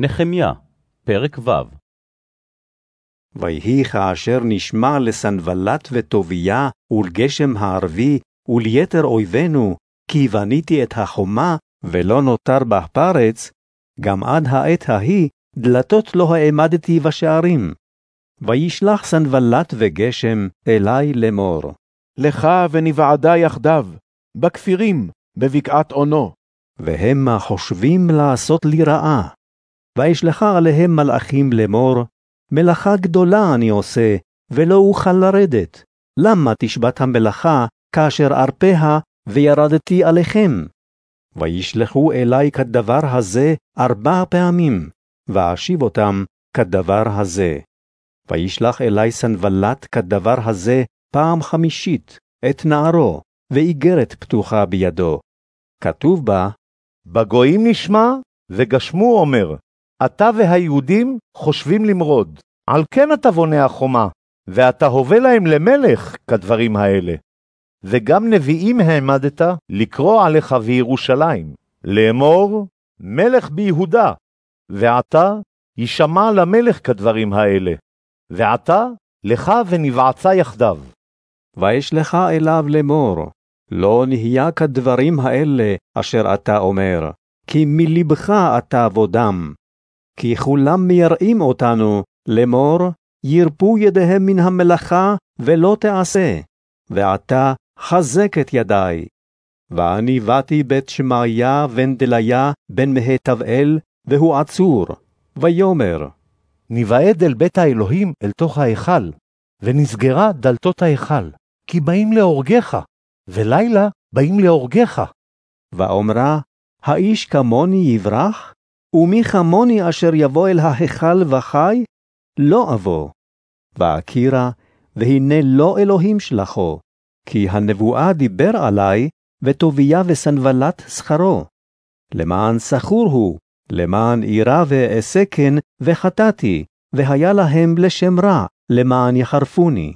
נחמיה, פרק ו' ויהי כאשר נשמע לסנבלת וטוביה ולגשם הערבי וליתר אויבינו, כי בניתי את החומה, ולא נותר בה פרץ, גם עד העת ההיא דלתות לא העמדתי בשערים. וישלח סנבלת וגשם אלי לאמור. לך ונבעדה יחדיו, בכפירים, בבקעת עונו. והמה חושבים לעשות לי רעה. וישלחה עליהם מלאכים לאמור, מלאכה גדולה אני עושה, ולא אוכל לרדת. למה תשבת המלאכה, כאשר ארפיה, וירדתי עליכם? וישלחו אלי כדבר הזה ארבע פעמים, ואשיב אותם כדבר הזה. וישלח אלי סנבלת כדבר הזה פעם חמישית, את נערו, ואיגרת פתוחה בידו. כתוב בה, בגויים נשמע, וגשמו אומר, אתה והיהודים חושבים למרוד. על כן אתה בונה החומה, ואתה הווה להם למלך כדברים האלה. וגם נביאים העמדת לקרוא עליך בירושלים, לאמור, מלך ביהודה, ועתה יישמע למלך כדברים האלה, ועתה לך ונבעצה יחדיו. וישלך אליו לאמור, לא נהיה כדברים האלה אשר אתה אומר, כי מלבך אתה בודם. כי כולם מייראים אותנו, לאמור, ירפו ידיהם מן המלאכה, ולא תעשה. ועתה חזק את ידי. ואני באתי בית שמעיה בן דליה בן מהתבאל, והוא עצור, ויאמר, ניוועד אל בית האלוהים אל תוך ההיכל, ונסגרה דלתות ההיכל, כי באים להורגך, ולילה באים להורגך. ואומרה, האיש כמוני יברח? ומי כמוני אשר יבוא אל ההיכל וחי? לא אבוא. ואכירה, והנה לא אלוהים שלחו, כי הנבואה דיבר עלי, וטוביה וסנבלת שכרו. למען סחור הוא, למען ואעשה כן, וחטאתי, והיה להם לשם רע, למען יחרפוני.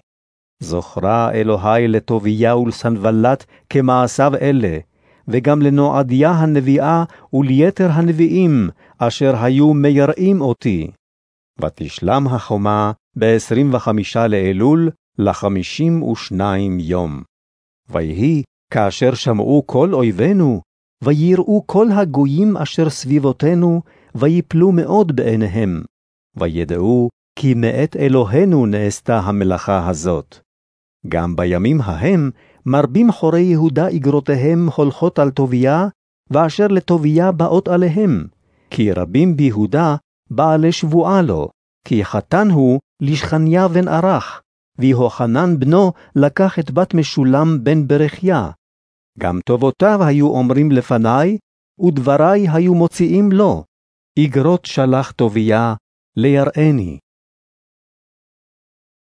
זוכרה אלוהי לטוביה ולסנבלת כמעשיו אלה, וגם לנועדיה הנביאה וליתר הנביאים, אשר היו מייראים אותי. ותשלם החומה בעשרים וחמישה לאלול, לחמישים ושניים יום. ויהי, כאשר שמעו כל אויבינו, ויראו כל הגויים אשר סביבותינו, ויפלו מאוד בעיניהם, וידעו כי מאת אלוהינו נעשתה המלאכה הזאת. גם בימים ההם מרבים חורי יהודה אגרותיהם הולכות על טוביה, ואשר לטוביה באות עליהם, כי רבים ביהודה בעלי שבועה לו, כי חתן הוא לשכניה בן ערך, ויהוחנן בנו לקח את בת משולם בן ברכיה. גם טובותיו היו אומרים לפני, ודברי היו מוציאים לו. אגרות שלח טוביה ליראני.